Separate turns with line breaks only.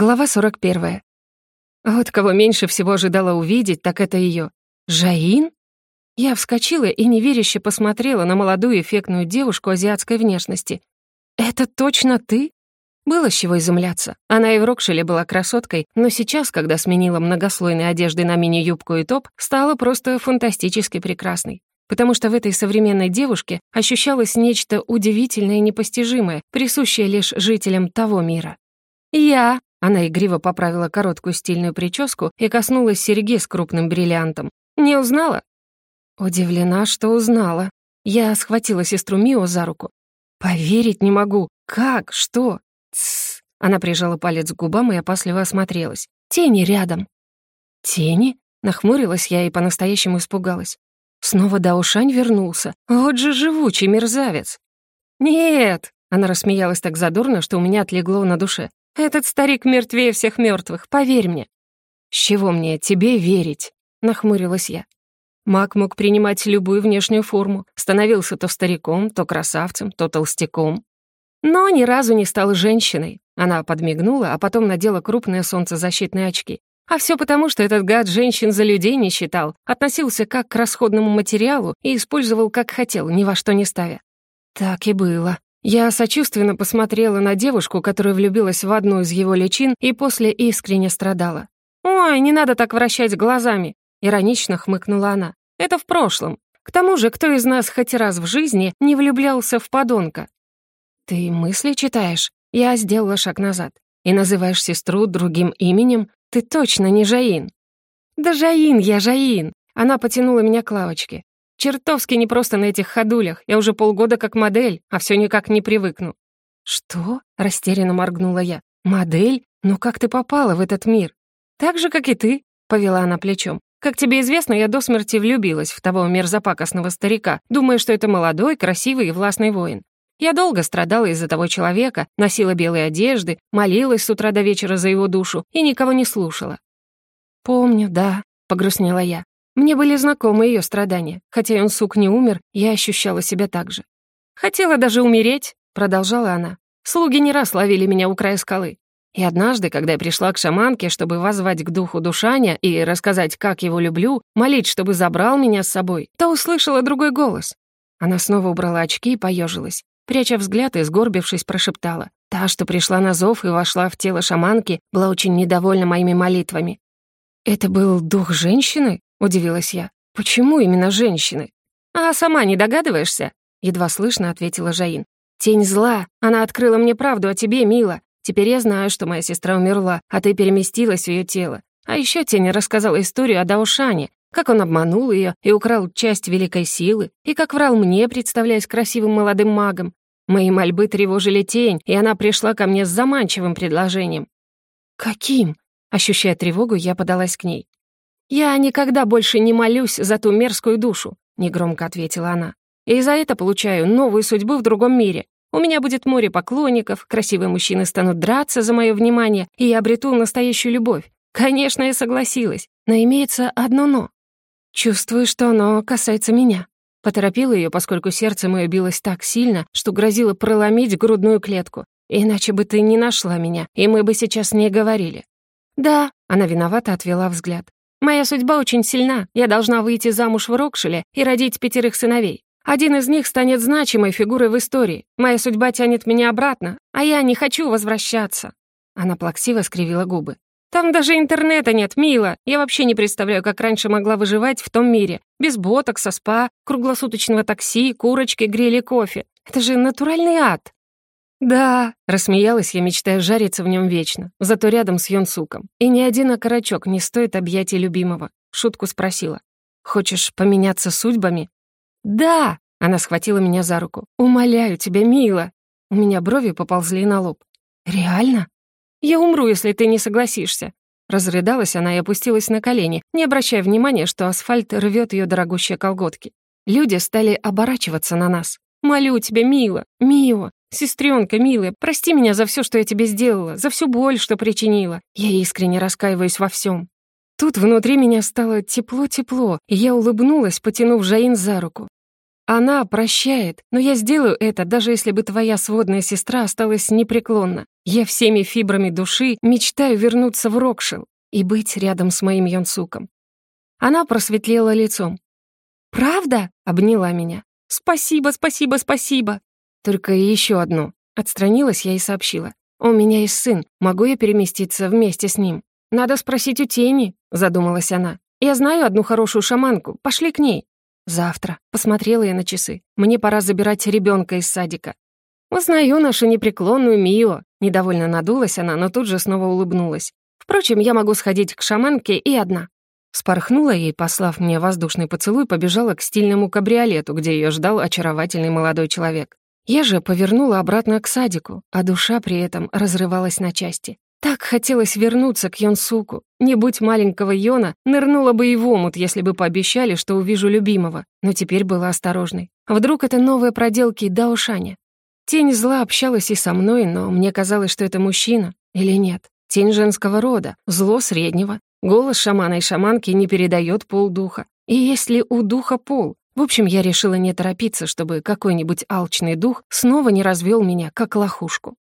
Глава 41. Вот кого меньше всего ожидала увидеть, так это ее. Жаин? Я вскочила и неверяще посмотрела на молодую эффектную девушку азиатской внешности. «Это точно ты?» Было с чего изумляться. Она и в Рокшеле была красоткой, но сейчас, когда сменила многослойные одежды на мини-юбку и топ, стала просто фантастически прекрасной. Потому что в этой современной девушке ощущалось нечто удивительное и непостижимое, присущее лишь жителям того мира. «Я», она игриво поправила короткую стильную прическу и коснулась серьги с крупным бриллиантом. «Не узнала?» Удивлена, что узнала. Я схватила сестру Мио за руку. «Поверить не могу. Как? Что?» «Тссс!» Она прижала палец к губам и опасливо осмотрелась. «Тени рядом». «Тени?» Нахмурилась я и по-настоящему испугалась. Снова Даушань вернулся. Вот же живучий мерзавец. «Нет!» Она рассмеялась так задорно, что у меня отлегло на душе. Этот старик мертвее всех мертвых, поверь мне». «С чего мне тебе верить?» — нахмурилась я. Маг мог принимать любую внешнюю форму, становился то стариком, то красавцем, то толстяком. Но ни разу не стал женщиной. Она подмигнула, а потом надела крупные солнцезащитные очки. А все потому, что этот гад женщин за людей не считал, относился как к расходному материалу и использовал как хотел, ни во что не ставя. Так и было. Я сочувственно посмотрела на девушку, которая влюбилась в одну из его личин и после искренне страдала. «Ой, не надо так вращать глазами!» — иронично хмыкнула она. «Это в прошлом. К тому же, кто из нас хоть раз в жизни не влюблялся в подонка?» «Ты мысли читаешь?» Я сделала шаг назад. «И называешь сестру другим именем? Ты точно не Жаин!» «Да Жаин я, Жаин!» Она потянула меня к лавочке. Чертовски не просто на этих ходулях. Я уже полгода как модель, а все никак не привыкну». «Что?» — растерянно моргнула я. «Модель? Ну как ты попала в этот мир?» «Так же, как и ты», — повела она плечом. «Как тебе известно, я до смерти влюбилась в того мерзопакостного старика, думая, что это молодой, красивый и властный воин. Я долго страдала из-за того человека, носила белые одежды, молилась с утра до вечера за его душу и никого не слушала. «Помню, да», — погрустнела я. Мне были знакомы ее страдания. Хотя он, сук, не умер, я ощущала себя так же. «Хотела даже умереть», — продолжала она. «Слуги не раз ловили меня у края скалы. И однажды, когда я пришла к шаманке, чтобы воззвать к духу Душаня и рассказать, как его люблю, молить, чтобы забрал меня с собой, то услышала другой голос. Она снова убрала очки и поежилась. Пряча взгляд и сгорбившись, прошептала. Та, что пришла на зов и вошла в тело шаманки, была очень недовольна моими молитвами. «Это был дух женщины?» — удивилась я. «Почему именно женщины?» «А сама не догадываешься?» — едва слышно ответила Жаин. «Тень зла. Она открыла мне правду о тебе, Мила. Теперь я знаю, что моя сестра умерла, а ты переместилась в ее тело. А еще Тень рассказала историю о Даушане, как он обманул ее и украл часть великой силы, и как врал мне, представляясь красивым молодым магом. Мои мольбы тревожили Тень, и она пришла ко мне с заманчивым предложением». «Каким?» Ощущая тревогу, я подалась к ней. «Я никогда больше не молюсь за ту мерзкую душу», — негромко ответила она. «И за это получаю новую судьбу в другом мире. У меня будет море поклонников, красивые мужчины станут драться за мое внимание, и я обрету настоящую любовь. Конечно, я согласилась, но имеется одно «но». Чувствую, что оно касается меня. Поторопила ее, поскольку сердце мое билось так сильно, что грозило проломить грудную клетку. Иначе бы ты не нашла меня, и мы бы сейчас не говорили. «Да», — она виновато отвела взгляд. Моя судьба очень сильна. Я должна выйти замуж в Рокшеле и родить пятерых сыновей. Один из них станет значимой фигурой в истории. Моя судьба тянет меня обратно, а я не хочу возвращаться». Она плаксиво скривила губы. «Там даже интернета нет, мило. Я вообще не представляю, как раньше могла выживать в том мире. Без ботокса, спа, круглосуточного такси, курочки, грили кофе. Это же натуральный ад. «Да», — рассмеялась я, мечтая жариться в нем вечно, зато рядом с Йонсуком. И ни один окорочок не стоит объятий любимого. Шутку спросила. «Хочешь поменяться судьбами?» «Да!» — она схватила меня за руку. «Умоляю тебя, мила!» У меня брови поползли на лоб. «Реально?» «Я умру, если ты не согласишься!» Разрыдалась она и опустилась на колени, не обращая внимания, что асфальт рвет ее дорогущие колготки. Люди стали оборачиваться на нас. «Молю тебя, мила, мила, «Сестренка, милая, прости меня за все, что я тебе сделала, за всю боль, что причинила. Я искренне раскаиваюсь во всем. Тут внутри меня стало тепло-тепло, и я улыбнулась, потянув Жаин за руку. Она прощает, но я сделаю это, даже если бы твоя сводная сестра осталась непреклонна. Я всеми фибрами души мечтаю вернуться в Рокшилл и быть рядом с моим Йонсуком. Она просветлела лицом. «Правда?» — обняла меня. «Спасибо, спасибо, спасибо!» «Только еще одно». Отстранилась я и сообщила. «У меня есть сын. Могу я переместиться вместе с ним?» «Надо спросить у Тени», — задумалась она. «Я знаю одну хорошую шаманку. Пошли к ней». «Завтра». Посмотрела я на часы. «Мне пора забирать ребенка из садика». «Узнаю нашу непреклонную Мио». Недовольно надулась она, но тут же снова улыбнулась. «Впрочем, я могу сходить к шаманке и одна». Спорхнула ей, послав мне воздушный поцелуй, побежала к стильному кабриолету, где ее ждал очаровательный молодой человек. Я же повернула обратно к садику, а душа при этом разрывалась на части. Так хотелось вернуться к Йонсуку. Не будь маленького Йона, нырнула бы и в омут, если бы пообещали, что увижу любимого. Но теперь была осторожной. Вдруг это новые проделки Даошаня. Тень зла общалась и со мной, но мне казалось, что это мужчина. Или нет? Тень женского рода, зло среднего. Голос шамана и шаманки не передает полдуха. И есть ли у духа пол? В общем, я решила не торопиться, чтобы какой-нибудь алчный дух снова не развел меня, как лохушку.